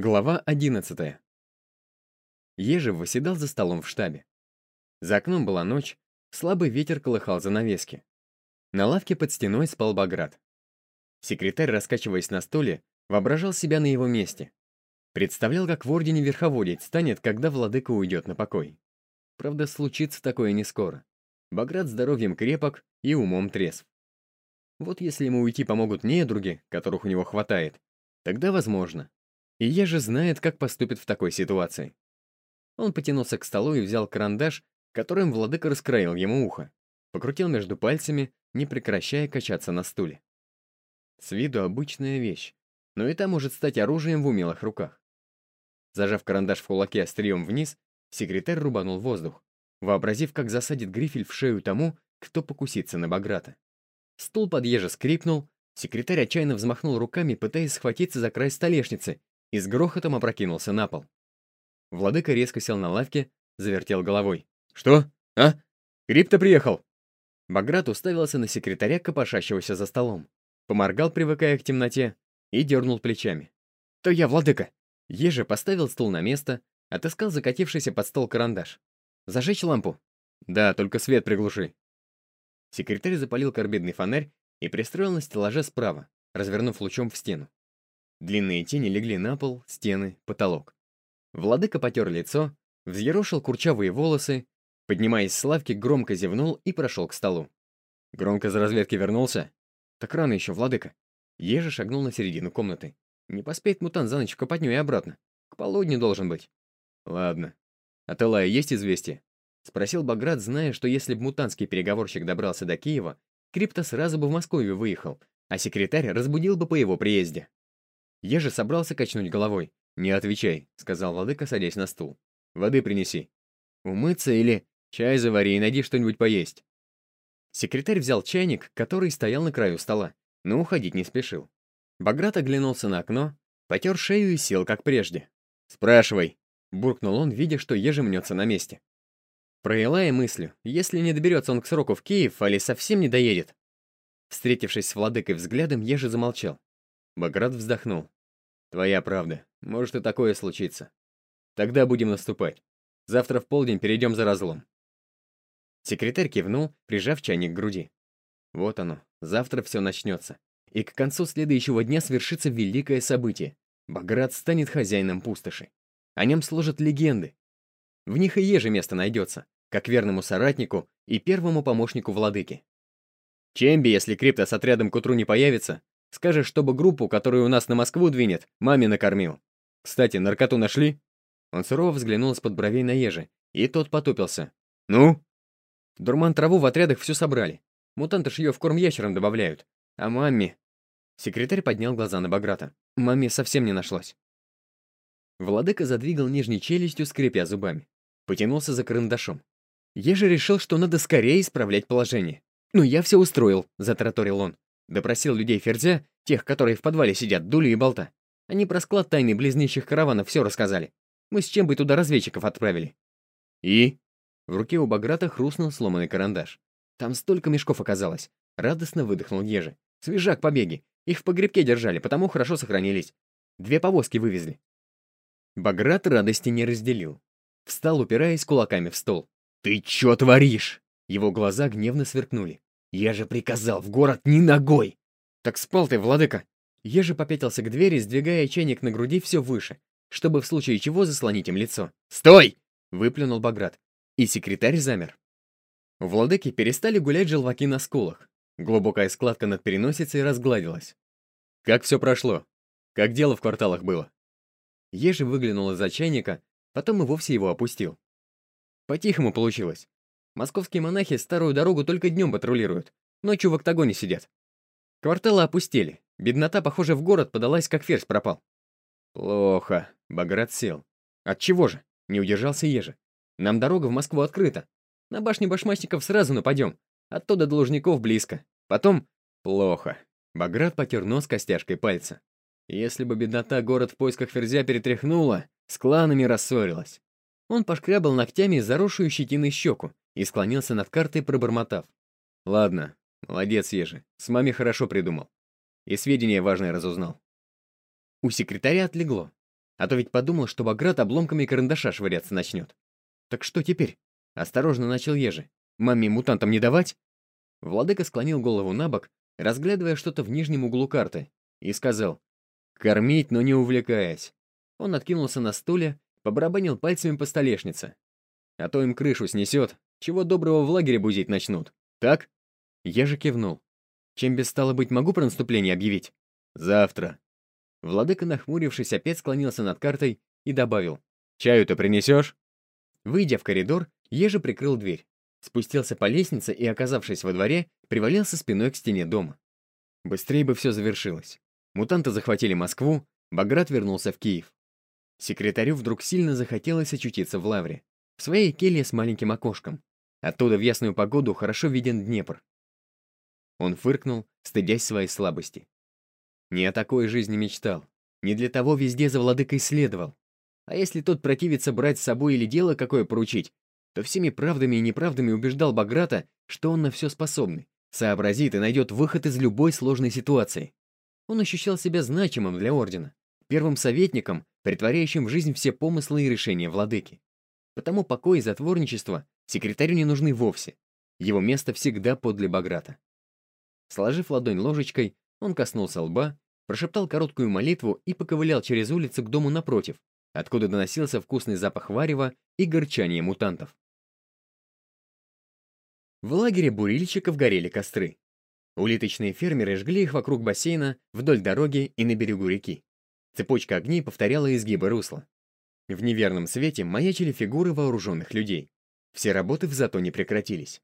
Глава 11. Ежев восседал за столом в штабе. За окном была ночь, слабый ветер колыхал занавески. На лавке под стеной спал Баграт. Секретарь, раскачиваясь на стуле, воображал себя на его месте. Представлял, как в ордене верховодить станет, когда владыка уйдет на покой. Правда, случится такое не скоро. Баграт здоровьем крепок и умом трезв. Вот если ему уйти помогут недруги, которых у него хватает, тогда возможно. И я же знает, как поступит в такой ситуации. Он потянулся к столу и взял карандаш, которым владыка раскроил ему ухо. Покрутил между пальцами, не прекращая качаться на стуле. С виду обычная вещь, но это может стать оружием в умелых руках. Зажав карандаш в кулаке острием вниз, секретарь рубанул воздух, вообразив, как засадит грифель в шею тому, кто покусится на Баграта. Стул под еже скрипнул, секретарь отчаянно взмахнул руками, пытаясь схватиться за край столешницы, и с грохотом опрокинулся на пол. Владыка резко сел на лавке, завертел головой. «Что? А? Крипто приехал?» Баграт уставился на секретаря, копошащегося за столом. Поморгал, привыкая к темноте, и дернул плечами. «То я, владыка!» Еже поставил стул на место, отыскал закатившийся под стол карандаш. «Зажечь лампу?» «Да, только свет приглуши». Секретарь запалил карбидный фонарь и пристроил на стеллаже справа, развернув лучом в стену. Длинные тени легли на пол, стены, потолок. Владыка потер лицо, взъерошил курчавые волосы, поднимаясь с лавки, громко зевнул и прошел к столу. Громко за разведки вернулся? Так рано еще, владыка. Ежи шагнул на середину комнаты. Не поспеет мутант за ночь в копотню и обратно. К полудню должен быть. Ладно. От Элая есть известие? Спросил Баграт, зная, что если бы мутантский переговорщик добрался до Киева, Крипто сразу бы в Москву выехал, а секретарь разбудил бы по его приезде. Я же собрался качнуть головой. «Не отвечай», — сказал владыка, садясь на стул. «Воды принеси». «Умыться или...» «Чай завари и найди что-нибудь поесть». Секретарь взял чайник, который стоял на краю стола, но уходить не спешил. Баграт оглянулся на окно, потер шею и сел, как прежде. «Спрашивай», — буркнул он, видя, что ежи мнется на месте. Про Илая мыслю, если не доберется он к сроку в Киев, али совсем не доедет. Встретившись с владыкой взглядом, ежи замолчал. Баграт вздохнул. «Твоя правда. Может и такое случиться. Тогда будем наступать. Завтра в полдень перейдем за разлом». Секретарь кивнул, прижав чайник к груди. Вот оно, завтра все начнется. И к концу следующего дня свершится великое событие. Баграт станет хозяином пустоши. О нем сложат легенды. В них и еже место найдется, как верному соратнику и первому помощнику владыки. Чемби, если крипто с отрядом к утру не появится, Скажешь, чтобы группу, которую у нас на Москву двинет, маме накормил. Кстати, наркоту нашли?» Он сурово взглянул из-под бровей на ежи, и тот потупился. «Ну?» Дурман траву в отрядах все собрали. Мутанты ж ее в корм ящерам добавляют. А маме... Секретарь поднял глаза на Баграта. Маме совсем не нашлось. Владыка задвигал нижней челюстью, скрипя зубами. Потянулся за карандашом. Ежи решил, что надо скорее исправлять положение. «Ну, я все устроил», — затраторил он. Допросил людей Ферзя, тех, которые в подвале сидят, Дули и Болта. Они про склад тайны близнейших караванов все рассказали. Мы с чем бы туда разведчиков отправили. И? В руке у Баграта хрустнул сломанный карандаш. Там столько мешков оказалось. Радостно выдохнул Ежи. Свежак побеги. Их в погребке держали, потому хорошо сохранились. Две повозки вывезли. Баграт радости не разделил. Встал, упираясь кулаками в стол. «Ты чё творишь?» Его глаза гневно сверкнули. «Я же приказал, в город ни ногой!» «Так спал ты, владыка!» Я же попятился к двери, сдвигая чайник на груди все выше, чтобы в случае чего заслонить им лицо. «Стой!» — выплюнул Баграт. И секретарь замер. Владыки перестали гулять желваки на скулах. Глубокая складка над переносицей разгладилась. «Как все прошло? Как дело в кварталах было?» Ежи выглянул из-за чайника, потом и вовсе его опустил. По-тихому получилось. Московские монахи старую дорогу только днем патрулируют, ночью в октагоне сидят. Кварталы опустели, беднота, похоже, в город подалась, как ферзь пропал. Плохо, Баграт сел. Отчего же? Не удержался Ежи. Нам дорога в Москву открыта. На башню башмачников сразу нападем. Оттуда должников близко. Потом... Плохо. Баграт потер нос костяшкой пальца. Если бы беднота город в поисках ферзя перетряхнула, с кланами рассорилась. Он пошкрябал ногтями заросшую щетиной щеку и склонился над картой, пробормотав. «Ладно, молодец, Ежи, с маме хорошо придумал. И сведения важные разузнал». У секретаря отлегло. а то ведь подумал, что Баграт обломками карандаша швыряться начнет. Так что теперь? Осторожно начал Ежи. Маме мутантам не давать? Владыка склонил голову на бок, разглядывая что-то в нижнем углу карты, и сказал «Кормить, но не увлекаясь». Он откинулся на стуле, побарабанил пальцами по столешнице. «А то им крышу снесет, чего доброго в лагере бузить начнут. Так?» Я же кивнул. «Чем без стало быть, могу про наступление объявить?» «Завтра». Владыка, нахмурившись, опять склонился над картой и добавил. «Чаю-то принесешь?» Выйдя в коридор, Ежи прикрыл дверь, спустился по лестнице и, оказавшись во дворе, привалился спиной к стене дома. Быстрее бы все завершилось. Мутанты захватили Москву, Баграт вернулся в Киев. Секретарю вдруг сильно захотелось очутиться в лавре, в своей келье с маленьким окошком. Оттуда в ясную погоду хорошо виден Днепр. Он фыркнул, стыдясь своей слабости. Не о такой жизни мечтал. Не для того везде за владыкой следовал. А если тот противится брать с собой или дело какое поручить, то всеми правдами и неправдами убеждал Баграта, что он на все способный, сообразит и найдет выход из любой сложной ситуации. Он ощущал себя значимым для Ордена, первым советником, притворяющим в жизнь все помыслы и решения владыки. Потому покой и затворничество секретарю не нужны вовсе. Его место всегда подле Баграта. Сложив ладонь ложечкой, он коснулся лба, прошептал короткую молитву и поковылял через улицу к дому напротив, откуда доносился вкусный запах варева и горчание мутантов. В лагере бурильщиков горели костры. Улиточные фермеры жгли их вокруг бассейна, вдоль дороги и на берегу реки. Цепочка огней повторяла изгибы русла. В неверном свете маячили фигуры вооруженных людей. Все работы в затоне прекратились.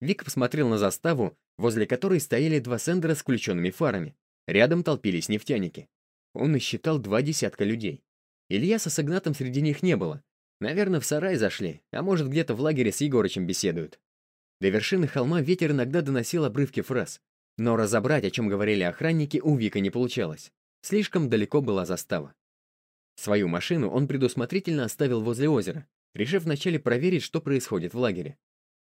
Вик посмотрел на заставу, возле которой стояли два сендера с включенными фарами. Рядом толпились нефтяники. Он насчитал два десятка людей. Ильяса с Игнатом среди них не было. Наверное, в сарай зашли, а может, где-то в лагере с Егорычем беседуют. До вершины холма ветер иногда доносил обрывки фраз. Но разобрать, о чем говорили охранники, у Вика не получалось. Слишком далеко была застава. Свою машину он предусмотрительно оставил возле озера, решив вначале проверить, что происходит в лагере.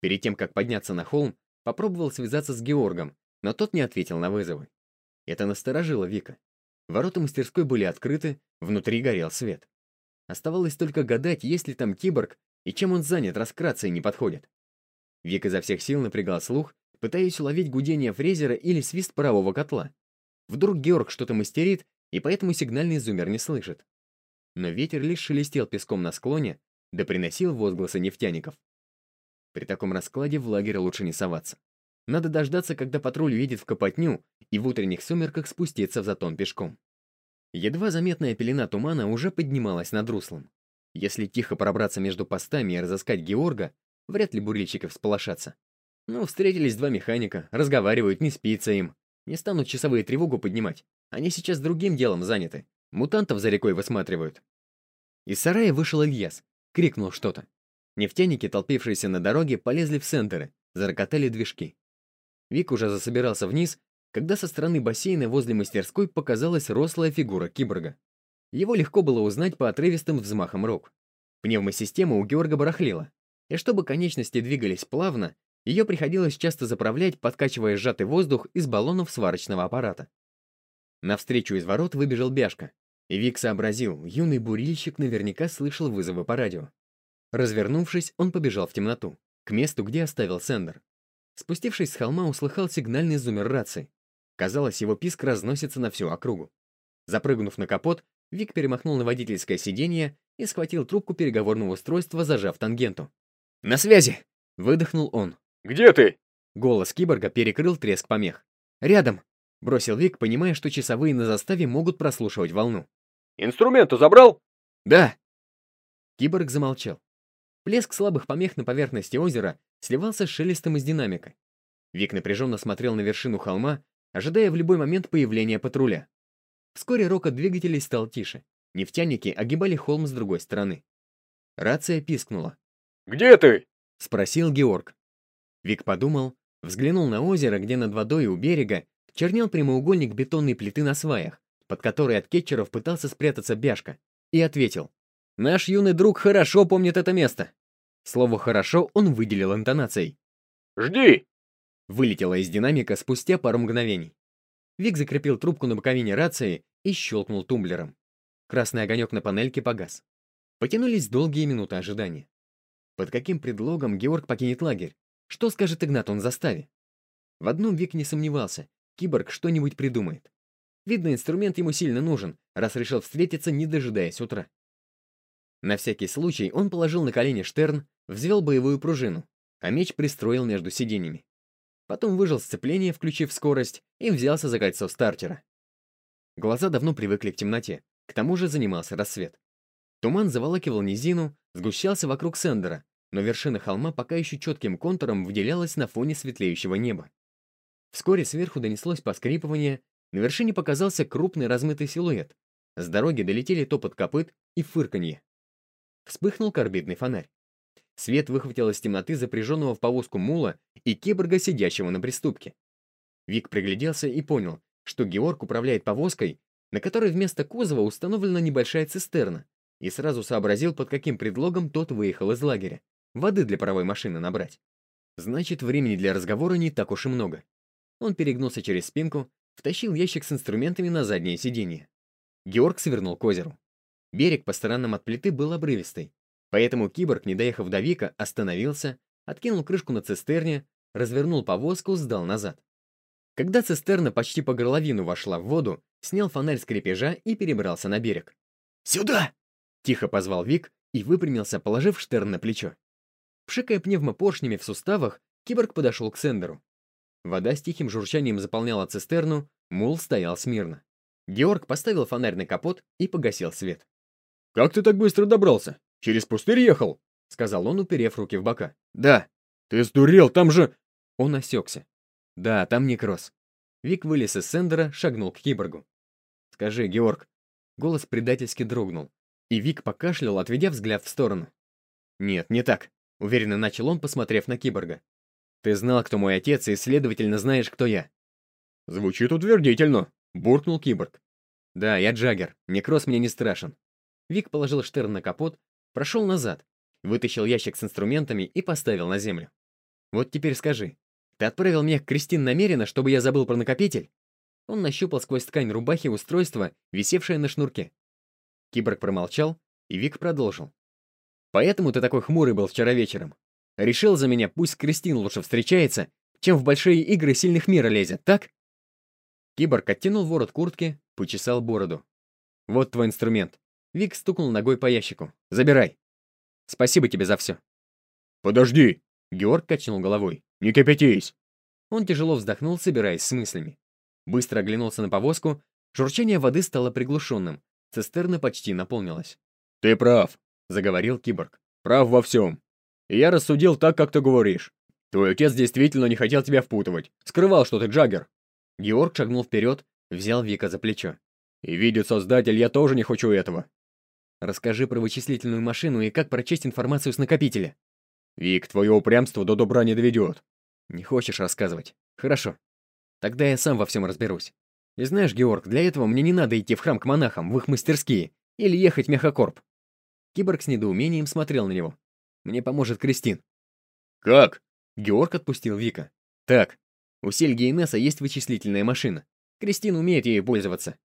Перед тем, как подняться на холм, попробовал связаться с Георгом, но тот не ответил на вызовы. Это насторожило Вика. Ворота мастерской были открыты, внутри горел свет. Оставалось только гадать, есть ли там киборг и чем он занят, раз к не подходит. Вик изо всех сил напрягал слух, пытаясь уловить гудение фрезера или свист парового котла. Вдруг Георг что-то мастерит, и поэтому сигнальный зумер не слышит. Но ветер лишь шелестел песком на склоне, да приносил возгласы нефтяников. При таком раскладе в лагерь лучше не соваться. Надо дождаться, когда патруль едет в Копотню и в утренних сумерках спуститься в затон пешком. Едва заметная пелена тумана уже поднималась над руслом. Если тихо пробраться между постами и разыскать Георга, вряд ли бурильщики всполошатся. Ну, встретились два механика, разговаривают, не спится им. Не станут часовые тревогу поднимать. Они сейчас другим делом заняты. Мутантов за рекой высматривают. Из сарая вышел Ильяс. Крикнул что-то. Нефтяники, толпившиеся на дороге, полезли в центры, зарокотали движки. Вик уже засобирался вниз, когда со стороны бассейна возле мастерской показалась рослая фигура киборга. Его легко было узнать по отрывистым взмахам рук. Пневмосистема у Георга барахлила, и чтобы конечности двигались плавно, ее приходилось часто заправлять, подкачивая сжатый воздух из баллонов сварочного аппарата. Навстречу из ворот выбежал Бяшка, Вик сообразил, юный бурильщик наверняка слышал вызовы по радио. Развернувшись, он побежал в темноту, к месту, где оставил сендер. Спустившись с холма, услыхал сигнальный зумер рации. Казалось, его писк разносится на всю округу. Запрыгнув на капот, Вик перемахнул на водительское сиденье и схватил трубку переговорного устройства, зажав тангенту. «На связи!» — выдохнул он. «Где ты?» Голос киборга перекрыл треск помех. «Рядом!» — бросил Вик, понимая, что часовые на заставе могут прослушивать волну. «Инструменты забрал?» «Да!» Киборг замолчал. Плеск слабых помех на поверхности озера сливался с шелестом из динамика. Вик напряженно смотрел на вершину холма, ожидая в любой момент появления патруля. Вскоре рокот двигателей стал тише. Нефтяники огибали холм с другой стороны. Рация пискнула. «Где ты?» — спросил Георг. Вик подумал, взглянул на озеро, где над водой у берега чернел прямоугольник бетонной плиты на сваях, под которой от кетчеров пытался спрятаться бяшка, и ответил. «Наш юный друг хорошо помнит это место». Слово «хорошо» он выделил интонацией. «Жди!» Вылетело из динамика спустя пару мгновений. Вик закрепил трубку на боковине рации и щелкнул тумблером. Красный огонек на панельке погас. Потянулись долгие минуты ожидания. Под каким предлогом Георг покинет лагерь? Что скажет Игнат он заставе? В одном Вик не сомневался. Киборг что-нибудь придумает. Видно, инструмент ему сильно нужен, раз решил встретиться, не дожидаясь утра. На всякий случай он положил на колени штерн, взвел боевую пружину, а меч пристроил между сиденьями. Потом выжил сцепление, включив скорость, и взялся за кольцо стартера. Глаза давно привыкли к темноте, к тому же занимался рассвет. Туман заволакивал низину, сгущался вокруг Сендера, но вершина холма пока еще четким контуром выделялась на фоне светлеющего неба. Вскоре сверху донеслось поскрипывание, на вершине показался крупный размытый силуэт. С дороги долетели топот копыт и фырканье. Вспыхнул карбидный фонарь. Свет выхватил из темноты запряженного в повозку мула и киборга, сидящего на приступке. Вик пригляделся и понял, что Георг управляет повозкой, на которой вместо кузова установлена небольшая цистерна, и сразу сообразил, под каким предлогом тот выехал из лагеря. Воды для паровой машины набрать. Значит, времени для разговора не так уж и много. Он перегнулся через спинку, втащил ящик с инструментами на заднее сиденье. Георг свернул к озеру. Берег по сторонам от плиты был обрывистый, поэтому киборг, не доехав до Вика, остановился, откинул крышку на цистерне, развернул повозку, сдал назад. Когда цистерна почти по горловину вошла в воду, снял фонарь с крепежа и перебрался на берег. «Сюда!» — тихо позвал Вик и выпрямился, положив штерн на плечо. Пшикая пневмопоршнями в суставах, киборг подошел к Сендеру. Вода с тихим журчанием заполняла цистерну, мул стоял смирно. Георг поставил фонарь на капот и погасил свет. «Как ты так быстро добрался? Через пустырь ехал?» — сказал он, уперев руки в бока. «Да». «Ты сдурел, там же...» Он осекся. «Да, там некроз». Вик вылез из сендера, шагнул к киборгу. «Скажи, Георг». Голос предательски дрогнул, и Вик покашлял, отведя взгляд в сторону. «Нет, не так», — уверенно начал он, посмотрев на киборга. «Ты знал, кто мой отец, и, следовательно, знаешь, кто я». «Звучит утвердительно», — буркнул киборг. «Да, я Джаггер. Некроз мне не страшен. Вик положил штерн на капот, прошел назад, вытащил ящик с инструментами и поставил на землю. «Вот теперь скажи, ты отправил меня к Кристин намеренно, чтобы я забыл про накопитель?» Он нащупал сквозь ткань рубахи устройство, висевшее на шнурке. Киборг промолчал, и Вик продолжил. «Поэтому ты такой хмурый был вчера вечером. Решил за меня, пусть Кристин лучше встречается, чем в большие игры сильных мира лезет, так?» Киборг оттянул ворот куртки, почесал бороду. «Вот твой инструмент. Вик стукнул ногой по ящику. «Забирай. Спасибо тебе за все». «Подожди!» Георг качнул головой. «Не кипятись!» Он тяжело вздохнул, собираясь с мыслями. Быстро оглянулся на повозку. Журчание воды стало приглушенным. Цистерна почти наполнилась. «Ты прав», — заговорил киборг. «Прав во всем. И я рассудил так, как ты говоришь. Твой отец действительно не хотел тебя впутывать. Скрывал, что ты Джаггер». Георг шагнул вперед, взял Вика за плечо. «И видит Создатель, я тоже не хочу этого. Расскажи про вычислительную машину и как прочесть информацию с накопителя. Вик, твое упрямство до добра не доведет. Не хочешь рассказывать? Хорошо. Тогда я сам во всем разберусь. И знаешь, Георг, для этого мне не надо идти в храм к монахам, в их мастерские, или ехать в мехокорп. Киборг с недоумением смотрел на него. Мне поможет Кристин. Как? Георг отпустил Вика. Так, у Сельги и Несса есть вычислительная машина. Кристин умеет ею пользоваться.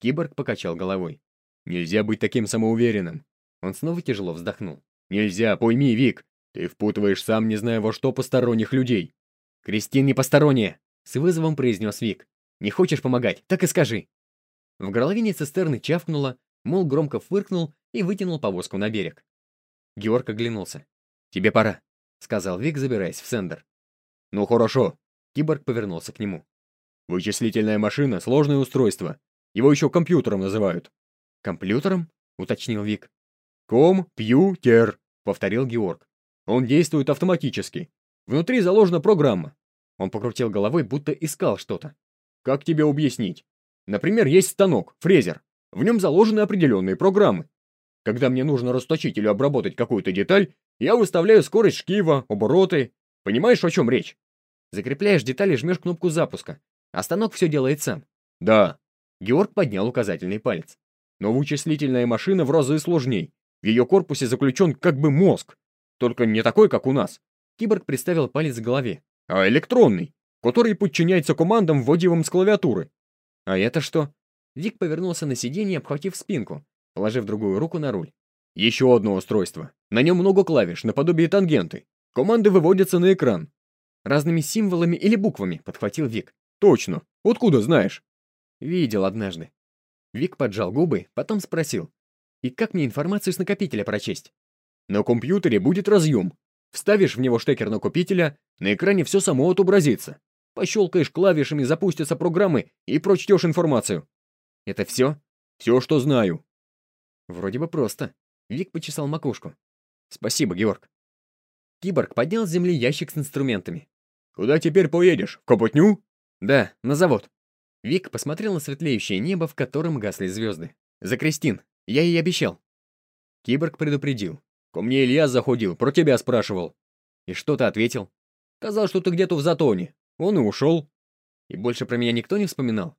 Киборг покачал головой. Нельзя быть таким самоуверенным. Он снова тяжело вздохнул. Нельзя, пойми, Вик. Ты впутываешь сам, не зная во что, посторонних людей. Кристин не посторонняя, с вызовом произнес Вик. Не хочешь помогать, так и скажи. В горловине цистерны чавкнуло, мол громко фыркнул и вытянул повозку на берег. Георг оглянулся. «Тебе пора», — сказал Вик, забираясь в сендер. «Ну хорошо». Киборг повернулся к нему. «Вычислительная машина — сложное устройство. Его еще компьютером называют. «Компьютером?» — уточнил Вик. «Компьютер», — повторил Георг. «Он действует автоматически. Внутри заложена программа». Он покрутил головой, будто искал что-то. «Как тебе объяснить? Например, есть станок, фрезер. В нем заложены определенные программы. Когда мне нужно расточить или обработать какую-то деталь, я выставляю скорость шкива, обороты. Понимаешь, о чем речь? Закрепляешь детали, жмешь кнопку запуска, а станок все делает сам. Да. Георг поднял указательный палец. Но вычислительная машина в разы сложней. В ее корпусе заключен как бы мозг. Только не такой, как у нас. Киборг приставил палец к голове. А электронный, который подчиняется командам, вводимым с клавиатуры. А это что? Вик повернулся на сиденье, обхватив спинку, положив другую руку на руль. Еще одно устройство. На нем много клавиш, наподобие тангенты. Команды выводятся на экран. Разными символами или буквами, подхватил Вик. Точно. Откуда знаешь? Видел однажды. Вик поджал губы, потом спросил. И как мне информацию с накопителя прочесть? На компьютере будет разъем. Вставишь в него штекер накопителя, на экране все само отобразится. Пощелкаешь клавишами, запустятся программы и прочтешь информацию. Это все? Все, что знаю. Вроде бы просто. Вик почесал макушку. Спасибо, Георг. Киборг поднял с земли ящик с инструментами. Куда теперь поедешь? В Копотню? Да, на завод. Вик посмотрел на светлеющее небо, в котором гасли звезды. За Кристин. Я ей обещал. Киборг предупредил. Ко мне Илья заходил, про тебя спрашивал. И что ты ответил? Сказал, что ты где-то в затоне. Он и ушел. И больше про меня никто не вспоминал?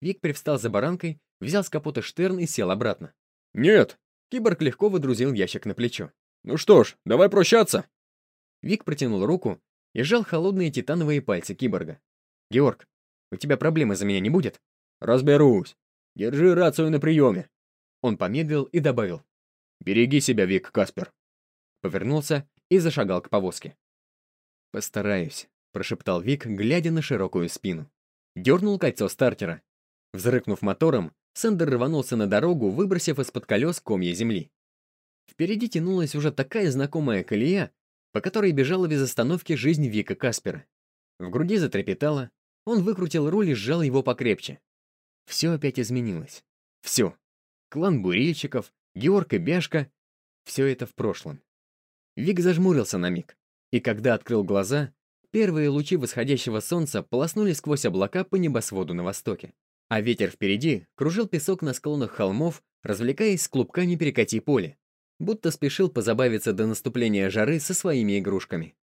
Вик привстал за баранкой, взял с капота штерн и сел обратно. «Нет!» Киборг легко выдрузил ящик на плечо. «Ну что ж, давай прощаться!» Вик протянул руку и сжал холодные титановые пальцы киборга. «Георг, у тебя проблемы за меня не будет?» «Разберусь. Держи рацию на приеме». Он помедлил и добавил. «Береги себя, Вик Каспер». Повернулся и зашагал к повозке. «Постараюсь», — прошептал Вик, глядя на широкую спину. Дернул кольцо стартера. Взрыкнув мотором, Сендер рванулся на дорогу, выбросив из-под колес комья земли. Впереди тянулась уже такая знакомая колея, по которой бежала без остановки жизнь Вика Каспера. В груди затрепетало, он выкрутил руль и сжал его покрепче. Все опять изменилось. Все. Клан бурильщиков, Георг и Бяшка — все это в прошлом. Вик зажмурился на миг, и когда открыл глаза, первые лучи восходящего солнца полоснули сквозь облака по небосводу на востоке. А ветер впереди кружил песок на склонах холмов, развлекаясь с клубками перекати поле, будто спешил позабавиться до наступления жары со своими игрушками.